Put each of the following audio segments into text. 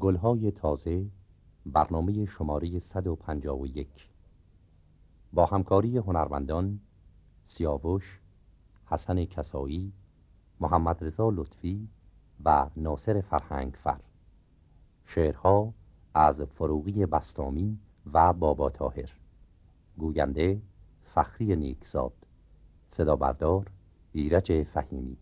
گلهای تازه برنامه شماره 151 با همکاری هنرمندان سیاوش، حسن کسایی، محمد رضا لطفی و ناصر فرهنگ فر شعرها از فروغی بستامی و بابا تاهر گوینده فخری نیکزاد. صدا بردار ایرج فهیمی.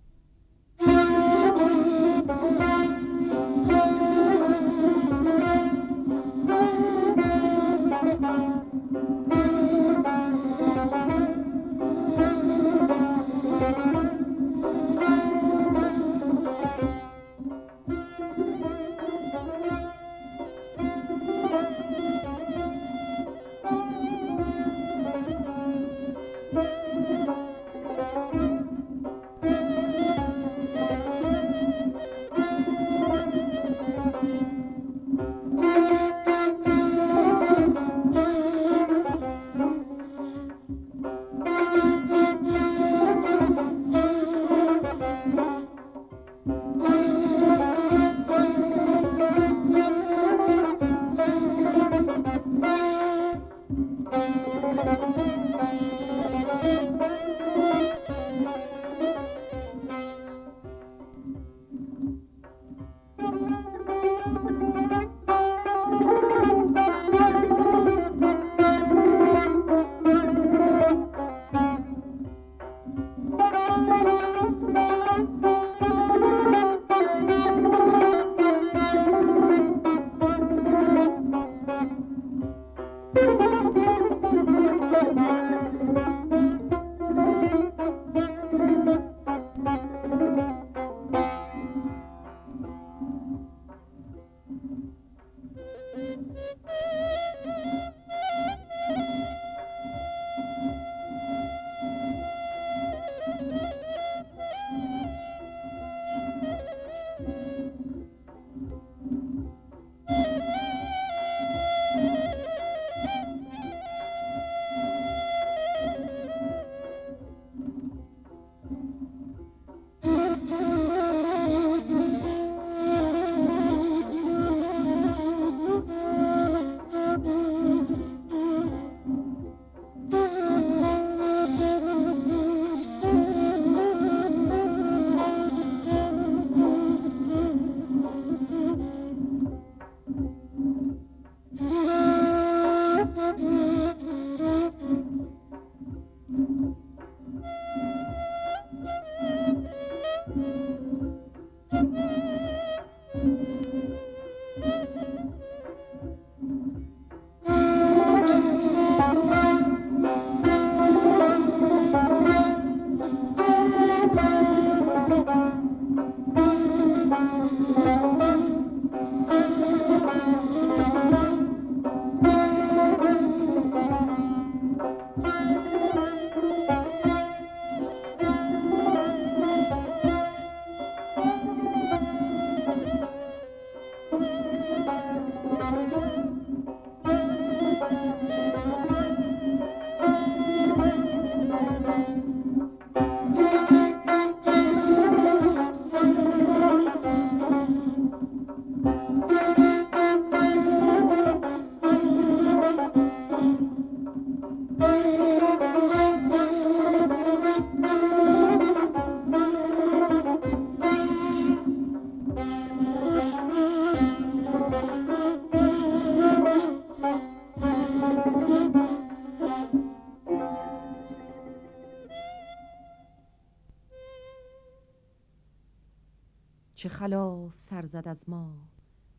خلاف سر زد از ما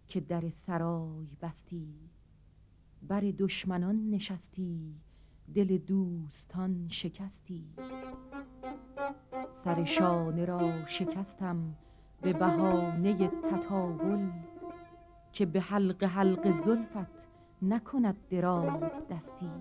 که در سرای بستی. بر دشمنان نشستی دل دوستان شکستی. سر شانه را شکستم به بهانه تطاول که به حلق حلق زلفت نکند دراز دستی.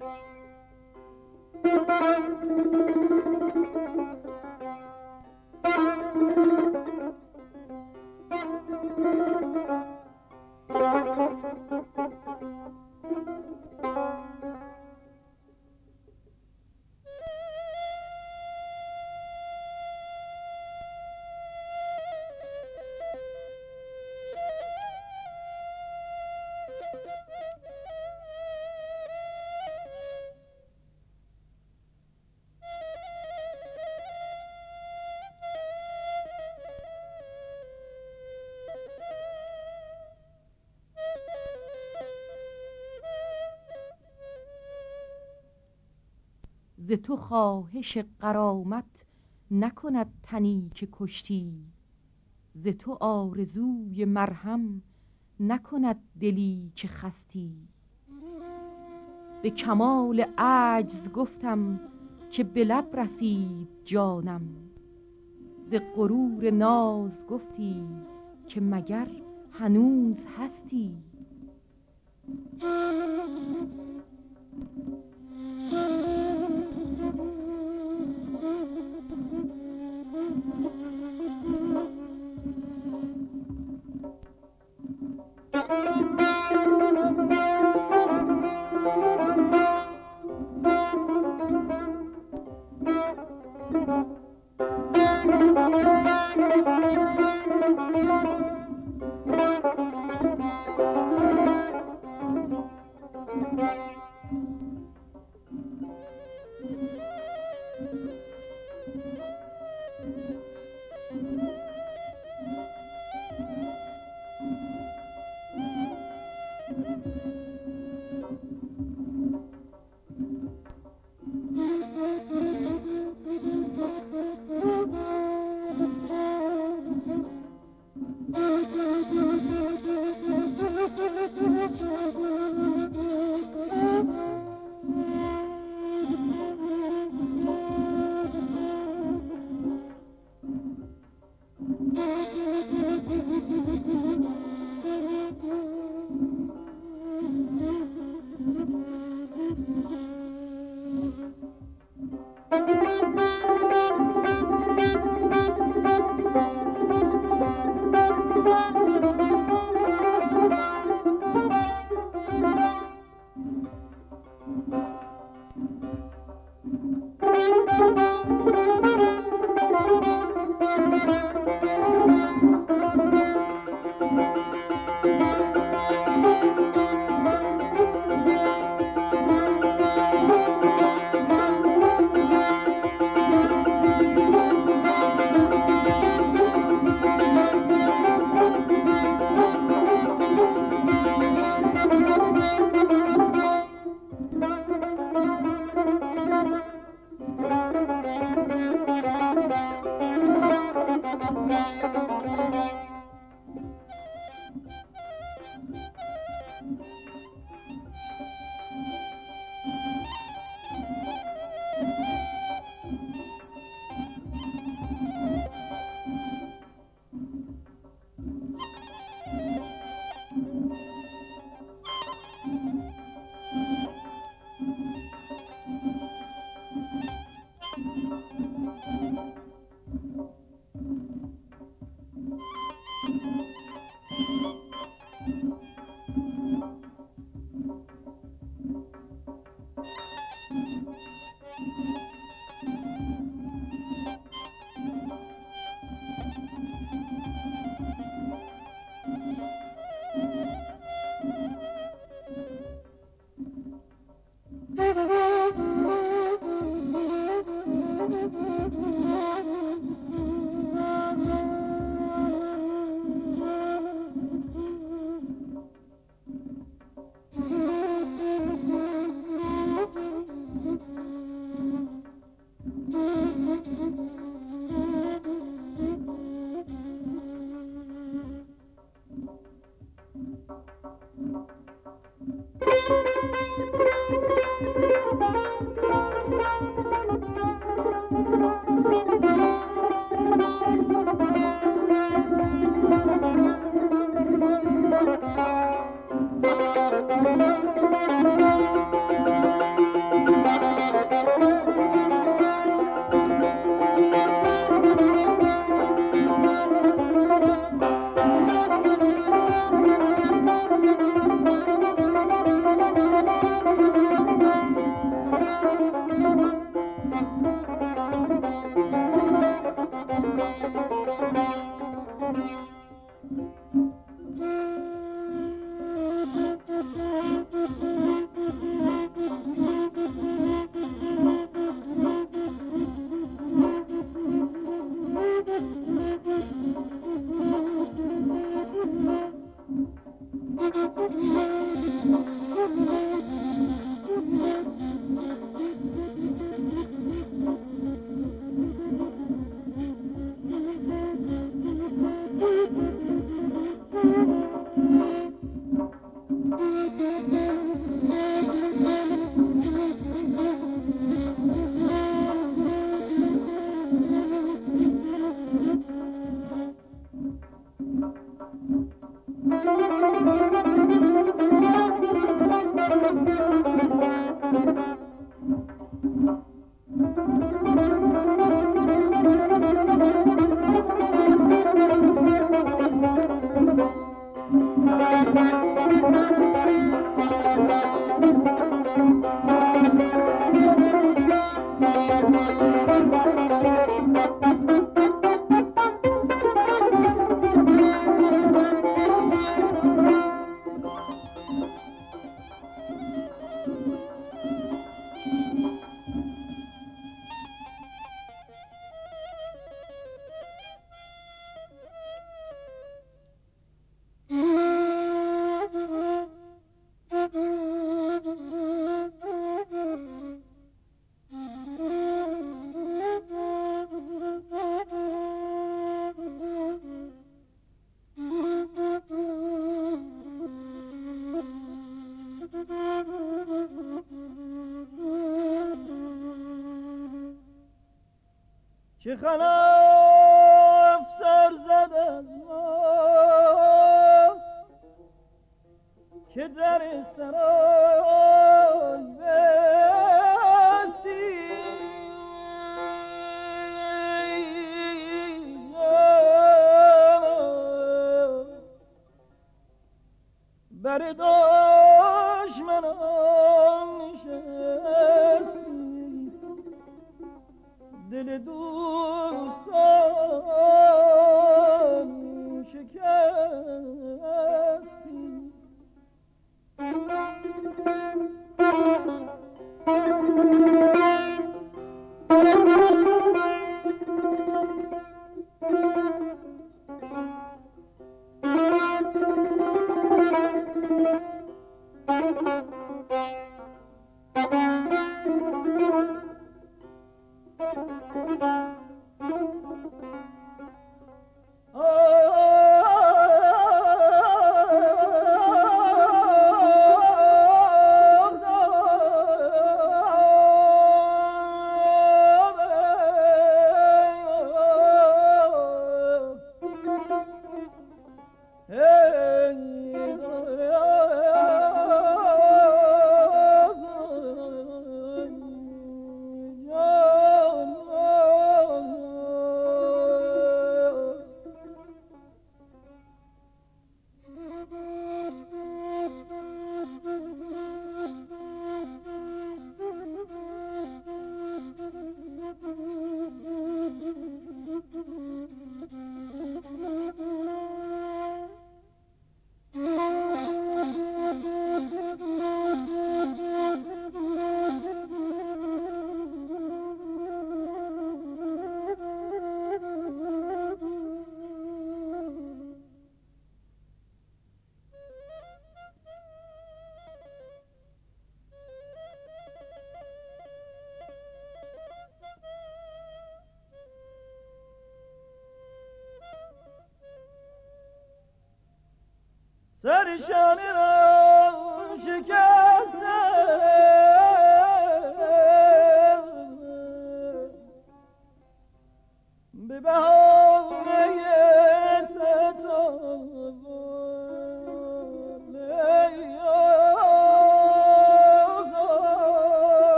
ز تو خواهش قرامت نکند تنی که کشتی. ز تو آرزوی مرهم نکند دلی که خستی. به کمال عجز گفتم که به لب رسید جانم. ز غرور ناز گفتی که مگر هنوز هستی.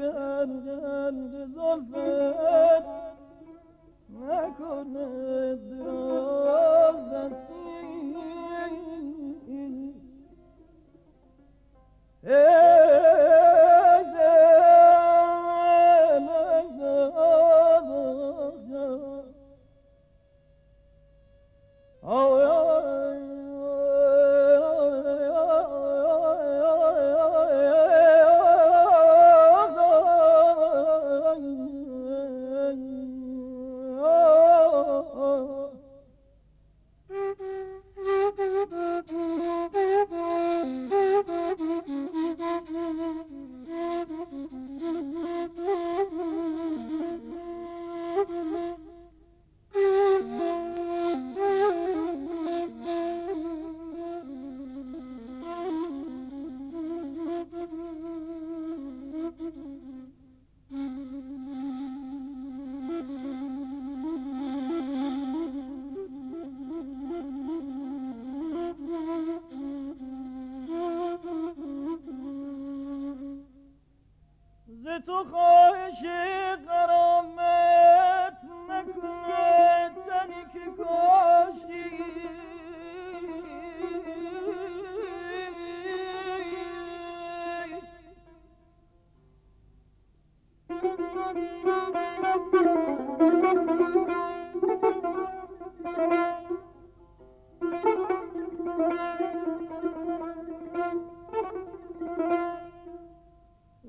به انجم گذافت نکند دراز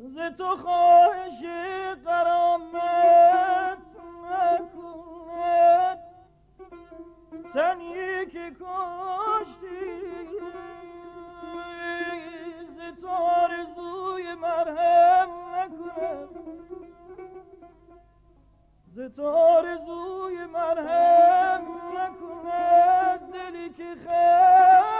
ز تو خواهش قرامت نکند. تنی که کاشتی ز تو آرزوی مرهم نکند. ز تو مرهم نکند. دلی که خیلی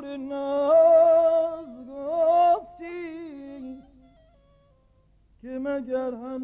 به انگل زلفت نکنه از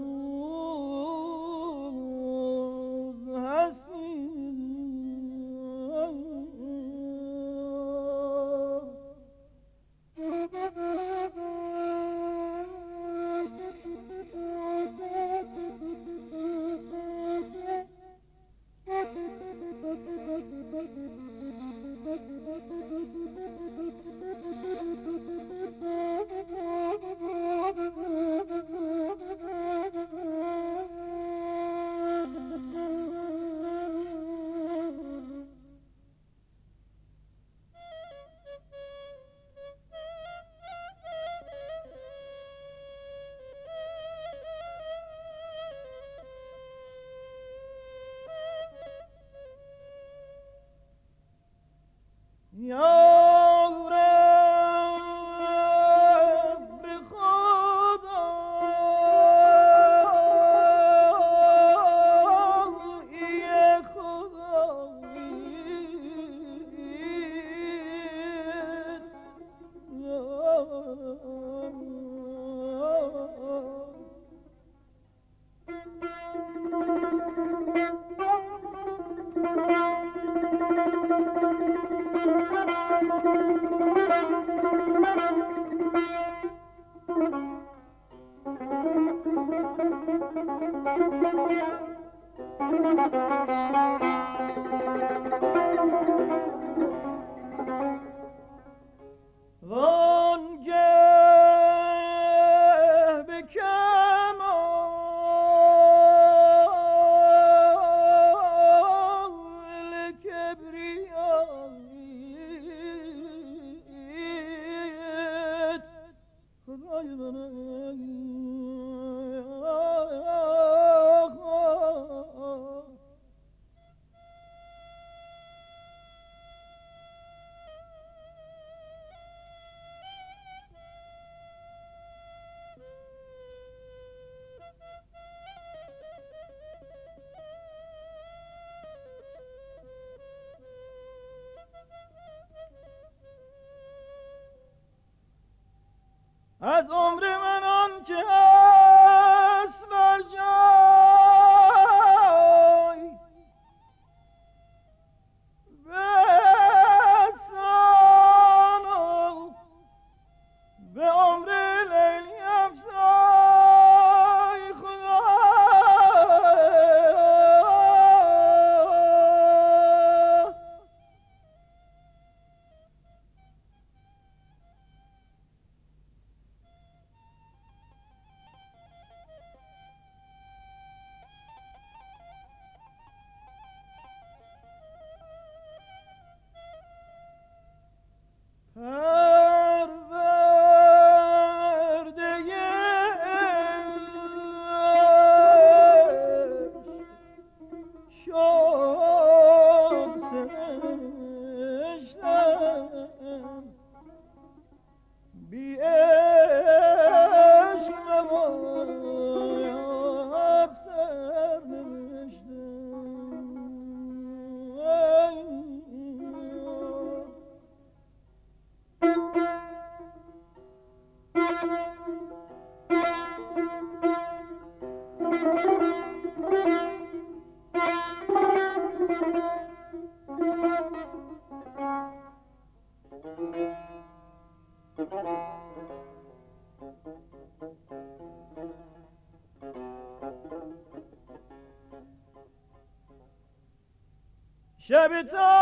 Shabbat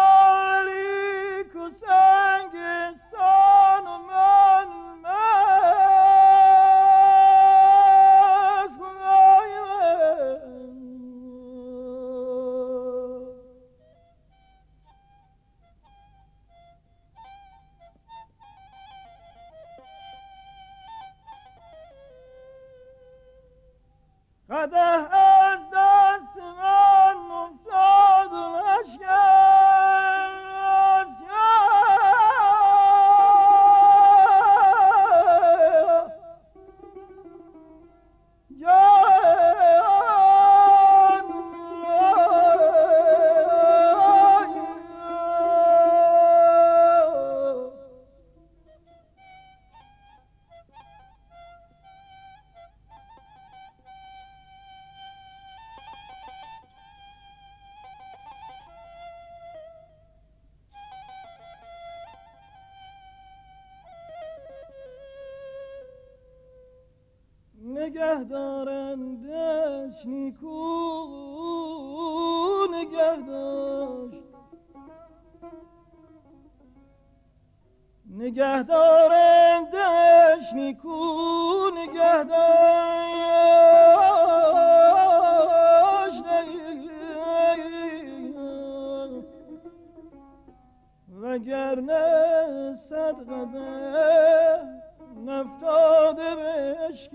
نگه دارندش نیکو نگه داشت نگه دارندش نیکو نگه داشت وگرنه صد قدر نفتاده بشکست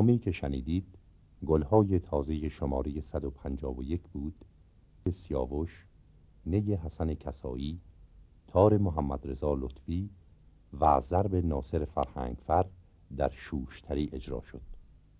برنامه‌ای که شنیدید گلهای تازه شماره 151 بود. سیاوش نی حسن کسایی تار محمد رضا لطفی و ضرب ناصر فرهنگفر در شوشتری اجرا شد.